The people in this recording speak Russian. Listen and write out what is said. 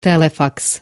Телефакс.